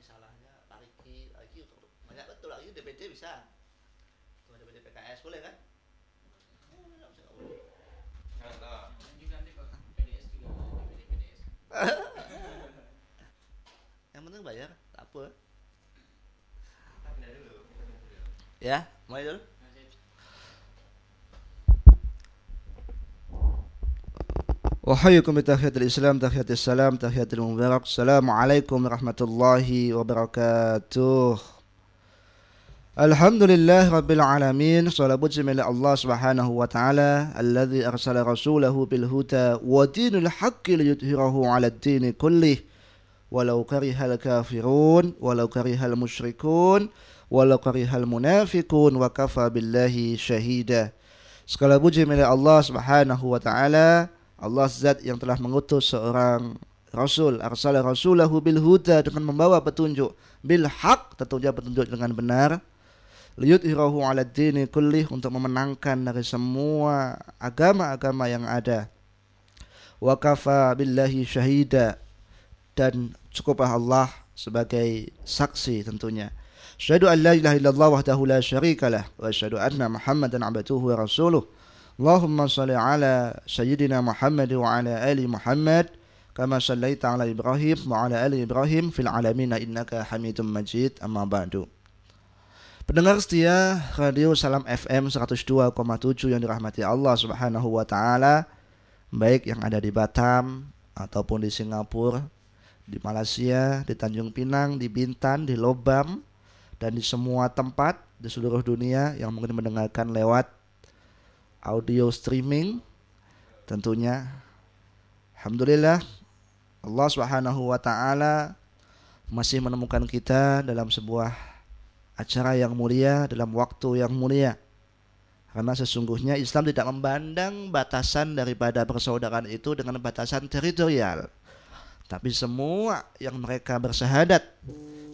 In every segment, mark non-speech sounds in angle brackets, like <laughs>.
risalahnya tariki lagi untuk banyak betul lagi DPD bisa tuh DPD PKS boleh kan nggak bisa, nggak boleh. juga nanti Pak PDS juga DPD PDS yang penting bayar tak apa Kita pindah dulu. kita pindah dulu. ya mulai dulu أحييكم بتحية الإسلام تحية السلام تحية المبارك. السلام عليكم ورحمة الله وبركاته. الحمد لله رب العالمين. صلاة بجمع الله سبحانه وتعالى الذي أرسل رسوله بالهدى ودين الحق ليظهره على الدين كله. ولو كره الكافرون ولو كره المشركون ولو كره المنافقون وكفى بالله شهيدا. Segala puji milik Allah Subhanahu wa taala. Allah zat yang telah mengutus seorang rasul, arsala rasulahu bil huda dengan membawa petunjuk bil haq, tentunya petunjuk dengan benar. Liyudhirahu ala dini kullih untuk memenangkan dari semua agama-agama yang ada. Wa kafa billahi syahida dan cukuplah Allah sebagai saksi tentunya. Asyhadu an la ilaha illallah wahdahu la syarika lah wa asyhadu anna Muhammadan abduhu wa rasuluh. Allahumma salli ala sayyidina Muhammad wa ala ali Muhammad kama sallaita ala Ibrahim wa ala ali Ibrahim fil alamin innaka Hamidum Majid amma ba'du. Pendengar setia Radio Salam FM 102,7 yang dirahmati Allah Subhanahu wa taala, baik yang ada di Batam ataupun di Singapura, di Malaysia, di Tanjung Pinang, di Bintan, di Lobam, dan di semua tempat di seluruh dunia yang mungkin mendengarkan lewat audio streaming tentunya. Alhamdulillah Allah Subhanahu wa taala masih menemukan kita dalam sebuah acara yang mulia dalam waktu yang mulia. Karena sesungguhnya Islam tidak memandang batasan daripada persaudaraan itu dengan batasan teritorial. Tapi semua yang mereka bersahadat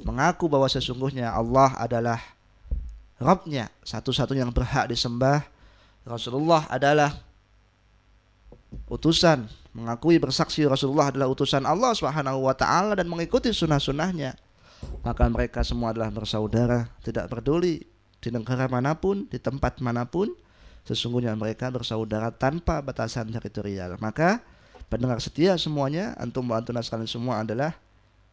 mengaku bahwa sesungguhnya Allah adalah Rabbnya satu-satunya yang berhak disembah Rasulullah adalah utusan mengakui bersaksi Rasulullah adalah utusan Allah Subhanahu wa taala dan mengikuti sunnah-sunnahnya maka mereka semua adalah bersaudara tidak peduli di negara mana pun di tempat mana pun sesungguhnya mereka bersaudara tanpa batasan teritorial maka pendengar setia semuanya antum wa antuna sekalian semua adalah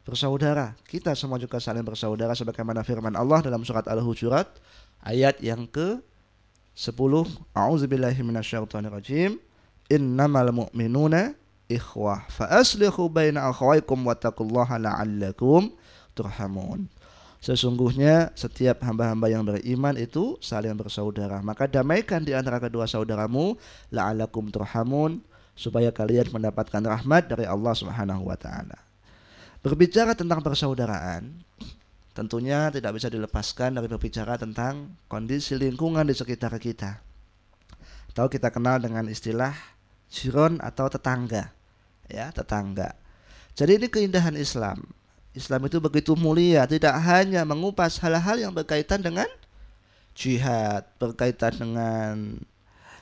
bersaudara. Kita semua juga saling bersaudara sebagaimana firman Allah dalam surat Al-Hujurat ayat yang ke 10. A'udzubillahi minasyaitonirrajim. Innamal mu'minuna ikhwah fa aslihu baina akhawaykum wattaqullaha la'allakum turhamun. Sesungguhnya setiap hamba-hamba yang beriman itu saling bersaudara. Maka damaikan di antara kedua saudaramu la'allakum turhamun supaya kalian mendapatkan rahmat dari Allah Subhanahu wa taala. Berbicara tentang persaudaraan, tentunya tidak bisa dilepaskan dari berbicara tentang kondisi lingkungan di sekitar kita. Atau kita kenal dengan istilah jiron atau tetangga. Ya, tetangga. Jadi ini keindahan Islam. Islam itu begitu mulia, tidak hanya mengupas hal-hal yang berkaitan dengan jihad, berkaitan dengan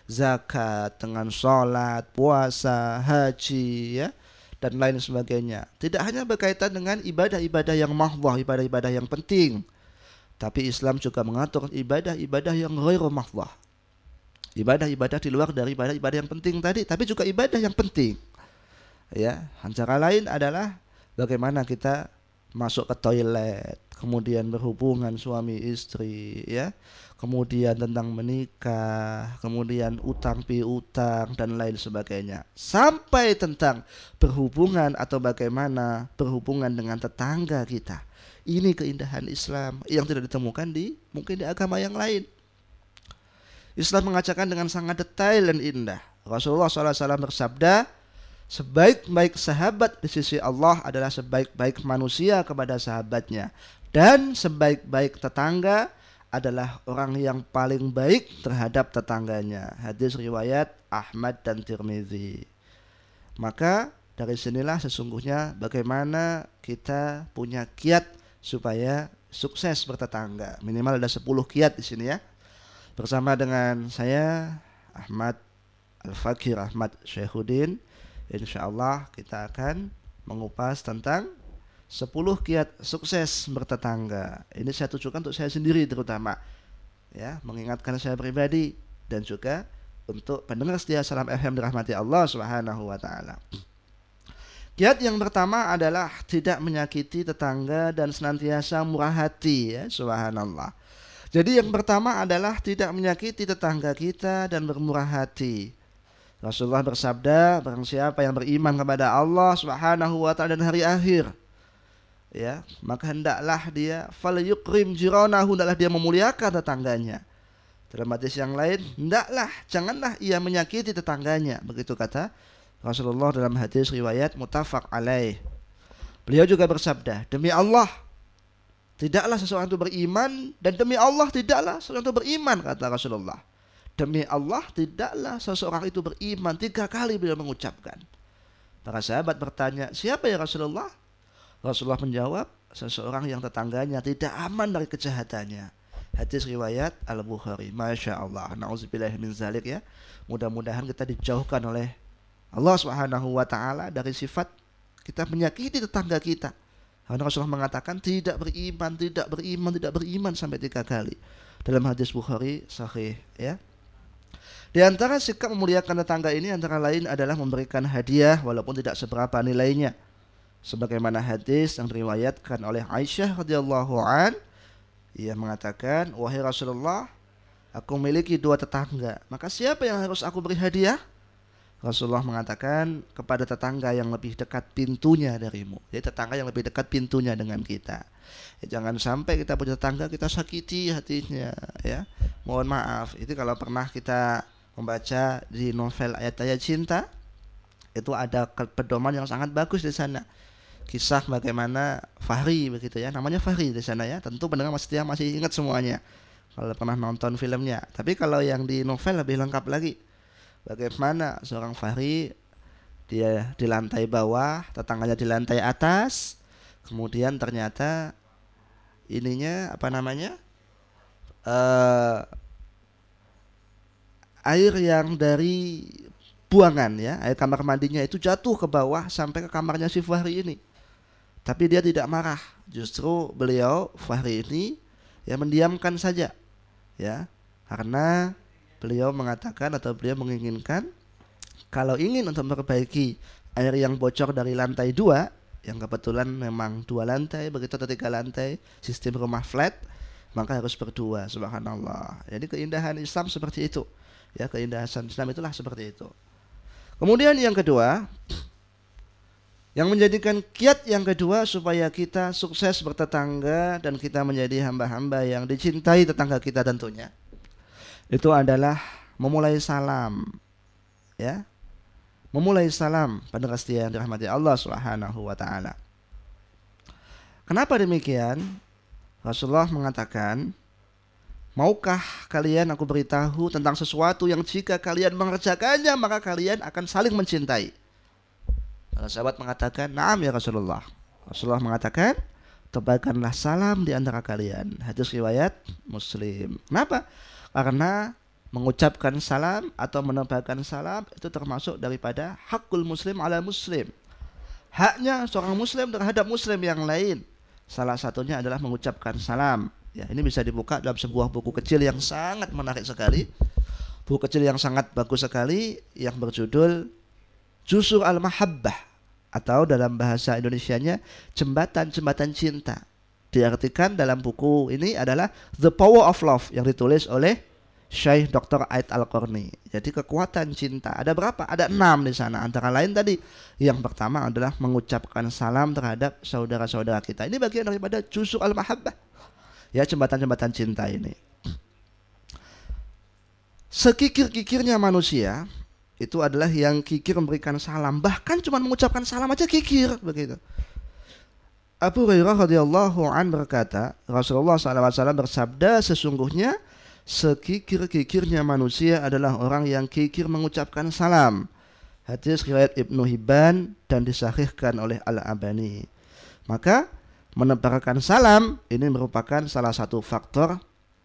zakat, dengan sholat, puasa, haji, ya, dan lain sebagainya. Tidak hanya berkaitan dengan ibadah-ibadah yang mahwah, ibadah-ibadah yang penting, tapi Islam juga mengatur ibadah-ibadah yang ghairu mahwah. Ibadah-ibadah di luar dari ibadah-ibadah yang penting tadi, tapi juga ibadah yang penting. Ya, antara lain adalah bagaimana kita masuk ke toilet, kemudian berhubungan suami istri, ya, kemudian tentang menikah, kemudian utang piutang dan lain sebagainya. Sampai tentang berhubungan atau bagaimana berhubungan dengan tetangga kita. Ini keindahan Islam yang tidak ditemukan di mungkin di agama yang lain. Islam mengajarkan dengan sangat detail dan indah. Rasulullah SAW bersabda, sebaik-baik sahabat di sisi Allah adalah sebaik-baik manusia kepada sahabatnya dan sebaik-baik tetangga adalah orang yang paling baik terhadap tetangganya. Hadis riwayat Ahmad dan Tirmizi. Maka dari sinilah sesungguhnya bagaimana kita punya kiat supaya sukses bertetangga. Minimal ada 10 kiat di sini ya. Bersama dengan saya Ahmad Al-Fakir Ahmad Syekhuddin Insya Allah kita akan mengupas tentang 10 kiat sukses bertetangga. Ini saya tujukan untuk saya sendiri terutama. Ya, mengingatkan saya pribadi dan juga untuk pendengar setia Salam FM dirahmati Allah Subhanahu wa taala. Kiat yang pertama adalah tidak menyakiti tetangga dan senantiasa murah hati ya, subhanallah. Jadi yang pertama adalah tidak menyakiti tetangga kita dan bermurah hati. Rasulullah bersabda, barang siapa yang beriman kepada Allah Subhanahu wa taala dan hari akhir, ya maka hendaklah dia falyukrim jiranahu hendaklah dia memuliakan tetangganya. Dalam hadis yang lain hendaklah janganlah ia menyakiti tetangganya. Begitu kata Rasulullah dalam hadis riwayat mutafak alaih. Beliau juga bersabda demi Allah tidaklah seseorang itu beriman dan demi Allah tidaklah seseorang itu beriman kata Rasulullah. Demi Allah tidaklah seseorang itu beriman. Tiga kali beliau mengucapkan. Para sahabat bertanya siapa ya Rasulullah Rasulullah menjawab, seseorang yang tetangganya tidak aman dari kejahatannya. Hadis riwayat Al-Bukhari. Masya Allah. Nauzubillah min zalik ya. Mudah-mudahan kita dijauhkan oleh Allah Subhanahu wa taala dari sifat kita menyakiti tetangga kita. Karena Rasulullah mengatakan tidak beriman, tidak beriman, tidak beriman sampai tiga kali. Dalam hadis Bukhari sahih ya. Di antara sikap memuliakan tetangga ini antara lain adalah memberikan hadiah walaupun tidak seberapa nilainya sebagaimana hadis yang diriwayatkan oleh Aisyah radhiyallahu an ia mengatakan wahai Rasulullah aku memiliki dua tetangga. Maka siapa yang harus aku beri hadiah? Rasulullah mengatakan kepada tetangga yang lebih dekat pintunya darimu. Jadi tetangga yang lebih dekat pintunya dengan kita. Ya, jangan sampai kita punya tetangga kita sakiti hatinya ya. Mohon maaf itu kalau pernah kita membaca di novel ayat-ayat cinta itu ada pedoman yang sangat bagus di sana kisah bagaimana Fahri begitu ya. Namanya Fahri di sana ya. Tentu pendengar masih yang masih ingat semuanya. Kalau pernah nonton filmnya. Tapi kalau yang di novel lebih lengkap lagi. Bagaimana seorang Fahri dia di lantai bawah tetangganya di lantai atas kemudian ternyata ininya apa namanya uh, air yang dari buangan ya air kamar mandinya itu jatuh ke bawah sampai ke kamarnya si Fahri ini tapi dia tidak marah. Justru beliau Fahri ini ya mendiamkan saja. Ya. Karena beliau mengatakan atau beliau menginginkan kalau ingin untuk memperbaiki air yang bocor dari lantai dua yang kebetulan memang dua lantai begitu atau tiga lantai sistem rumah flat maka harus berdua subhanallah jadi keindahan Islam seperti itu ya keindahan Islam itulah seperti itu kemudian yang kedua yang menjadikan kiat yang kedua supaya kita sukses bertetangga dan kita menjadi hamba-hamba yang dicintai tetangga kita tentunya. Itu adalah memulai salam. Ya. Memulai salam pada setia yang dirahmati Allah Subhanahu wa taala. Kenapa demikian? Rasulullah mengatakan, Maukah kalian aku beritahu tentang sesuatu yang jika kalian mengerjakannya maka kalian akan saling mencintai? Sahabat mengatakan, "Na'am ya Rasulullah." Rasulullah mengatakan, "Tebarkanlah salam di antara kalian." Hadis riwayat Muslim. Kenapa? Karena mengucapkan salam atau menebarkan salam itu termasuk daripada hakul muslim ala muslim. Haknya seorang muslim terhadap muslim yang lain. Salah satunya adalah mengucapkan salam. Ya, ini bisa dibuka dalam sebuah buku kecil yang sangat menarik sekali. Buku kecil yang sangat bagus sekali yang berjudul Jusur al-mahabbah atau dalam bahasa Indonesianya jembatan-jembatan cinta. Diartikan dalam buku ini adalah The Power of Love yang ditulis oleh Syekh Dr. Ait Al-Qarni. Jadi kekuatan cinta ada berapa? Ada enam di sana. Antara lain tadi yang pertama adalah mengucapkan salam terhadap saudara-saudara kita. Ini bagian daripada jusur al-mahabbah. Ya jembatan-jembatan cinta ini. Sekikir-kikirnya manusia itu adalah yang kikir memberikan salam. Bahkan cuma mengucapkan salam aja kikir begitu. Abu Hurairah radhiyallahu an berkata Rasulullah SAW bersabda sesungguhnya sekikir-kikirnya manusia adalah orang yang kikir mengucapkan salam. Hadis riwayat Ibnu Hibban dan disahihkan oleh Al-Abani. Maka menebarkan salam ini merupakan salah satu faktor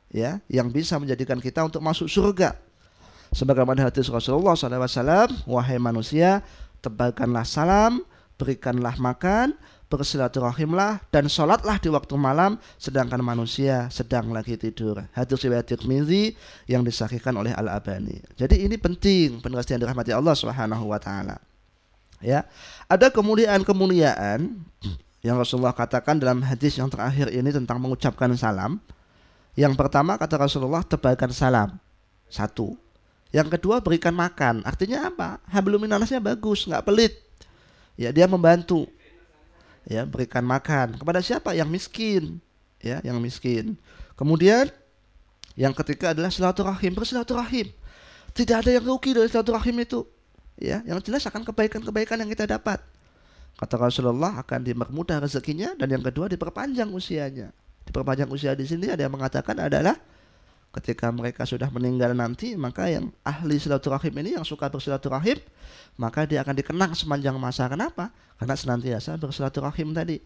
ya yang bisa menjadikan kita untuk masuk surga sebagaimana hadis Rasulullah SAW wahai manusia tebarkanlah salam berikanlah makan bersilaturahimlah dan sholatlah di waktu malam sedangkan manusia sedang lagi tidur. Hadis riwayat Tirmizi yang disahihkan oleh Al Albani. Jadi ini penting yang dirahmati Allah Subhanahu wa taala. Ya. Ada kemuliaan-kemuliaan yang Rasulullah katakan dalam hadis yang terakhir ini tentang mengucapkan salam. Yang pertama kata Rasulullah tebalkan salam. Satu. Yang kedua berikan makan. Artinya apa? Habluminanasnya bagus, nggak pelit. Ya, dia membantu. Ya berikan makan. Kepada siapa? Yang miskin. Ya yang miskin. Kemudian yang ketiga adalah silaturahim. Bersilaturahim tidak ada yang rugi dari silaturahim itu. Ya yang jelas akan kebaikan-kebaikan yang kita dapat. Kata Rasulullah akan dipermudah rezekinya dan yang kedua diperpanjang usianya. Diperpanjang usia di sini ada yang mengatakan adalah ketika mereka sudah meninggal nanti maka yang ahli silaturahim ini yang suka bersilaturahim maka dia akan dikenang sepanjang masa. Kenapa? Karena senantiasa bersilaturahim tadi.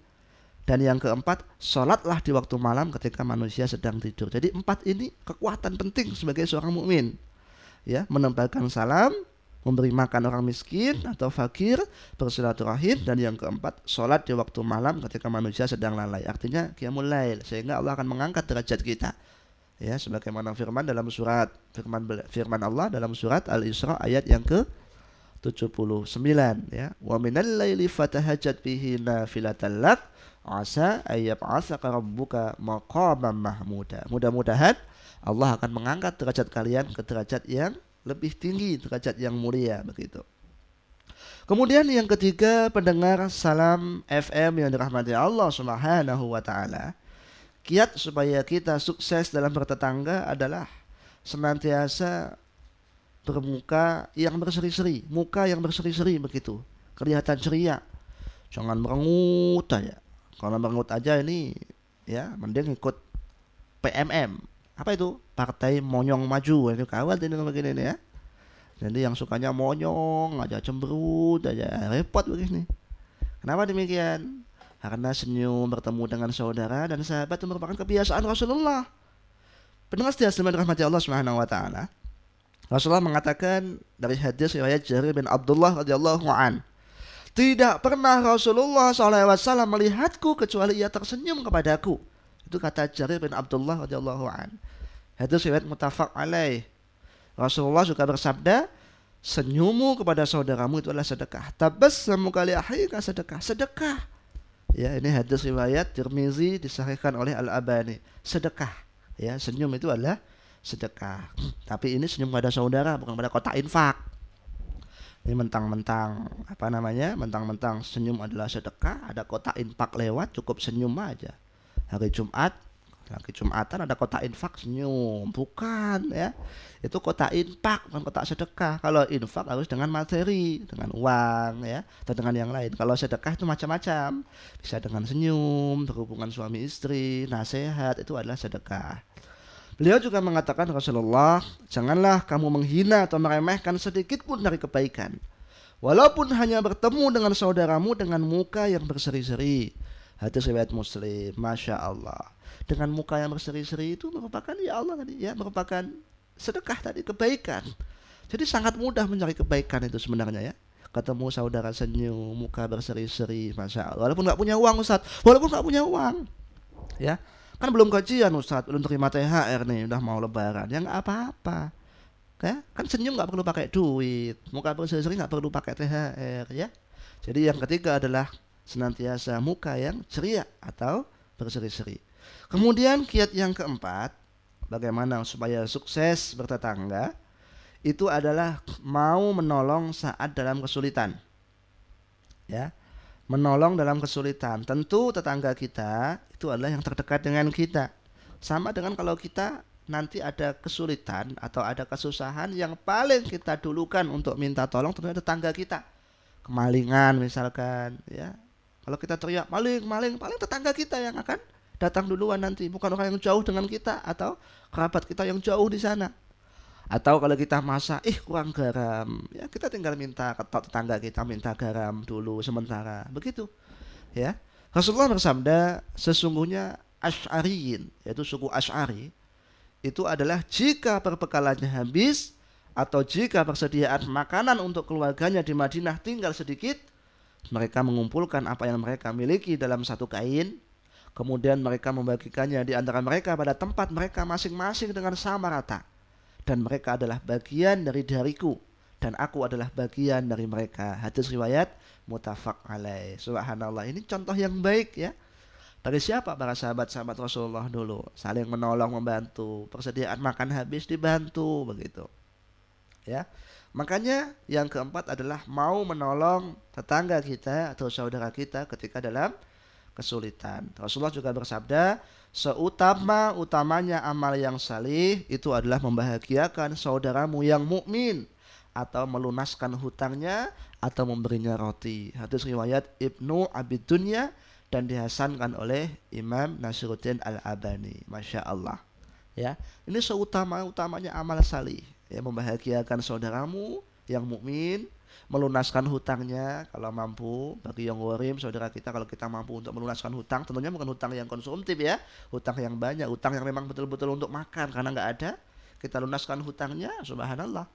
Dan yang keempat sholatlah di waktu malam ketika manusia sedang tidur. Jadi empat ini kekuatan penting sebagai seorang mukmin. Ya menempelkan salam memberi makan orang miskin atau fakir bersilaturahim. Dan yang keempat sholat di waktu malam ketika manusia sedang lalai. Artinya qiyamul lail sehingga Allah akan mengangkat derajat kita ya sebagaimana firman dalam surat firman firman Allah dalam surat Al-Isra ayat yang ke 79 ya. Wa minal laili fatahajjat bihi nafilatan lak asa ayyab'atsaka rabbuka maqaman mahmuda. Mudah-mudahan Allah akan mengangkat derajat kalian ke derajat yang lebih tinggi derajat yang mulia begitu. Kemudian yang ketiga pendengar salam FM yang dirahmati Allah Subhanahu wa taala kiat supaya kita sukses dalam bertetangga adalah senantiasa bermuka yang berseri-seri, muka yang berseri-seri begitu, kelihatan ceria. Jangan merengut aja. Kalau merengut aja ini ya mending ikut PMM. Apa itu? Partai Monyong Maju. Ini kawal ini begini nih ya. Jadi yang sukanya monyong aja cemberut aja repot begini. Kenapa demikian? Karena senyum bertemu dengan saudara dan sahabat itu merupakan kebiasaan Rasulullah. Pendengar setia semen rahmati Allah Subhanahu wa taala. Rasulullah mengatakan dari hadis riwayat Jarir bin Abdullah radhiyallahu an. Tidak pernah Rasulullah SAW melihatku kecuali ia tersenyum kepadaku. Itu kata Jarir bin Abdullah radhiyallahu an. Hadis riwayat mutafaq alaih. Rasulullah juga bersabda, senyummu kepada saudaramu itu adalah sedekah. Tabassamu kali akhika sedekah. Sedekah. Ya, ini hadis riwayat Tirmizi disahihkan oleh Al-Albani. Sedekah. Ya, senyum itu adalah sedekah. Tapi ini senyum pada saudara bukan pada kotak infak. Ini mentang-mentang apa namanya? Mentang-mentang senyum adalah sedekah, ada kotak infak lewat cukup senyum aja. Hari Jumat lagi Jumatan ada kota infak senyum, bukan ya. Itu kota infak bukan kota sedekah. Kalau infak harus dengan materi, dengan uang ya, atau dengan yang lain. Kalau sedekah itu macam-macam. Bisa dengan senyum, berhubungan suami istri, nasihat itu adalah sedekah. Beliau juga mengatakan Rasulullah, janganlah kamu menghina atau meremehkan sedikit pun dari kebaikan. Walaupun hanya bertemu dengan saudaramu dengan muka yang berseri-seri. Hadis riwayat Muslim, masya Allah dengan muka yang berseri-seri itu merupakan ya Allah tadi ya merupakan sedekah tadi kebaikan. Jadi sangat mudah mencari kebaikan itu sebenarnya ya. Ketemu saudara senyum, muka berseri-seri, masya Allah. Walaupun nggak punya uang Ustaz, walaupun nggak punya uang, ya kan belum gajian Ustaz, belum terima THR nih, udah mau Lebaran, ya nggak apa-apa. Ya, kan senyum nggak perlu pakai duit, muka berseri-seri nggak perlu pakai THR, ya. Jadi yang ketiga adalah senantiasa muka yang ceria atau berseri-seri. Kemudian kiat yang keempat, bagaimana supaya sukses bertetangga, itu adalah mau menolong saat dalam kesulitan. Ya. Menolong dalam kesulitan. Tentu tetangga kita itu adalah yang terdekat dengan kita. Sama dengan kalau kita nanti ada kesulitan atau ada kesusahan yang paling kita dulukan untuk minta tolong tentunya tetangga kita. Kemalingan misalkan, ya. Kalau kita teriak maling, maling, paling tetangga kita yang akan datang duluan nanti. Bukan orang yang jauh dengan kita atau kerabat kita yang jauh di sana. Atau kalau kita masak ih kurang garam. Ya kita tinggal minta ke tetangga kita minta garam dulu sementara. Begitu. Ya. Rasulullah bersabda sesungguhnya Ash'ariyin yaitu suku Ash'ari itu adalah jika perbekalannya habis atau jika persediaan makanan untuk keluarganya di Madinah tinggal sedikit mereka mengumpulkan apa yang mereka miliki dalam satu kain, kemudian mereka membagikannya di antara mereka pada tempat mereka masing-masing dengan sama rata. Dan mereka adalah bagian dari dariku dan aku adalah bagian dari mereka. Hadis riwayat mutafak alaih. Subhanallah. Ini contoh yang baik ya. Dari siapa para sahabat-sahabat Rasulullah dulu? Saling menolong, membantu. Persediaan makan habis dibantu begitu. Ya. Makanya yang keempat adalah mau menolong tetangga kita atau saudara kita ketika dalam kesulitan. Rasulullah juga bersabda, seutama utamanya amal yang salih itu adalah membahagiakan saudaramu yang mukmin atau melunaskan hutangnya atau memberinya roti. Hadis riwayat Ibnu Abid Dunya dan dihasankan oleh Imam Nasiruddin Al-Abani. Masya Allah. Ya, ini seutama utamanya amal salih ya membahagiakan saudaramu yang mukmin melunaskan hutangnya kalau mampu. Bagi yang warim saudara kita kalau kita mampu untuk melunaskan hutang tentunya bukan hutang yang konsumtif ya hutang yang banyak hutang yang memang betul-betul untuk makan. Karena nggak ada kita lunaskan hutangnya subhanallah.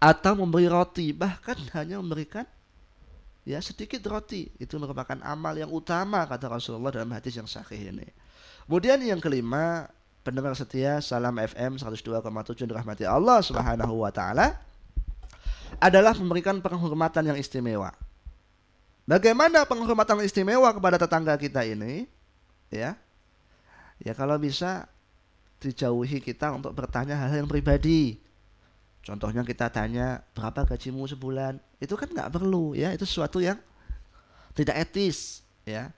Atau memberi roti bahkan <laughs> hanya memberikan ya sedikit roti. Itu merupakan amal yang utama kata Rasulullah dalam hadis yang sahih ini. Kemudian yang kelima pendengar setia Salam FM 102,7 dirahmati Allah Subhanahu wa taala adalah memberikan penghormatan yang istimewa. Bagaimana penghormatan istimewa kepada tetangga kita ini? Ya. Ya kalau bisa dijauhi kita untuk bertanya hal-hal yang pribadi. Contohnya kita tanya berapa gajimu sebulan, itu kan nggak perlu ya, itu sesuatu yang tidak etis ya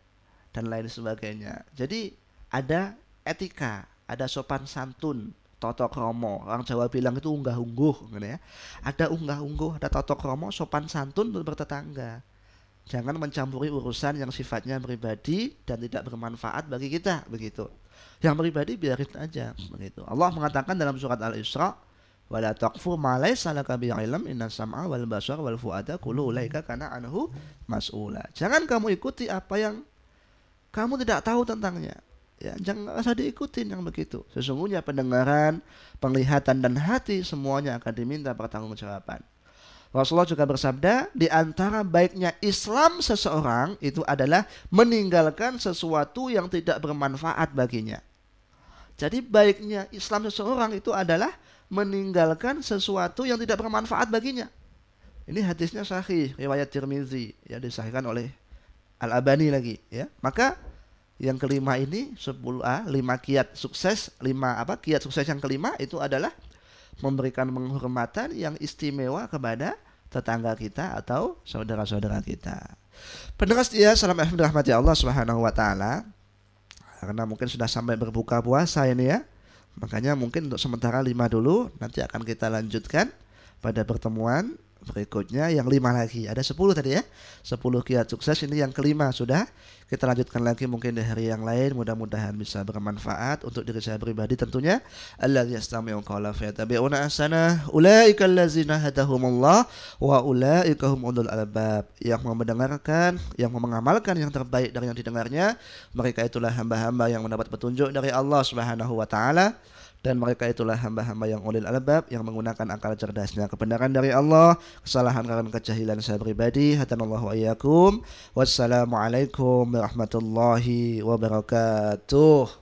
dan lain sebagainya. Jadi ada etika, ada sopan santun, toto kromo. Orang Jawa bilang itu unggah ungguh, gitu ya. Ada unggah ungguh, ada toto kromo, sopan santun untuk bertetangga. Jangan mencampuri urusan yang sifatnya pribadi dan tidak bermanfaat bagi kita, begitu. Yang pribadi biarin aja, begitu. Allah mengatakan dalam surat Al-Isra, wala taqfu ma laysa laka bi ilm inna sam'a wal basar wal fuada kullu ulaika kana anhu mas'ula. Jangan kamu ikuti apa yang kamu tidak tahu tentangnya ya jangan usah diikutin yang begitu sesungguhnya pendengaran penglihatan dan hati semuanya akan diminta pertanggungjawaban Rasulullah juga bersabda di antara baiknya Islam seseorang itu adalah meninggalkan sesuatu yang tidak bermanfaat baginya. Jadi baiknya Islam seseorang itu adalah meninggalkan sesuatu yang tidak bermanfaat baginya. Ini hadisnya sahih riwayat Tirmizi ya disahihkan oleh Al Albani lagi ya. Maka yang kelima ini 10A, 5 kiat sukses, 5 apa? Kiat sukses yang kelima itu adalah memberikan penghormatan yang istimewa kepada tetangga kita atau saudara-saudara kita. Pendengar setia, salam FM rahmati Allah Subhanahu wa taala. Karena mungkin sudah sampai berbuka puasa ini ya. Makanya mungkin untuk sementara lima dulu, nanti akan kita lanjutkan pada pertemuan berikutnya yang lima lagi. Ada sepuluh tadi ya. Sepuluh kiat sukses ini yang kelima. Sudah kita lanjutkan lagi mungkin di hari yang lain. Mudah-mudahan bisa bermanfaat untuk diri saya pribadi tentunya. Allah yastami'u qawla fayattabi'una ahsana. Ulaika allazina hadahumullah wa ulaika hum ulul albab. Yang mau mendengarkan yang mau mengamalkan yang terbaik dari yang didengarnya mereka itulah hamba-hamba yang mendapat petunjuk dari Allah Subhanahu wa taala dan mereka itulah hamba-hamba yang ulil albab yang menggunakan akal cerdasnya. Kebenaran dari Allah kesalahan karena kejahilan saya pribadi. Hatanallahu ayyakum wassalamualaikum warahmatullahi wabarakatuh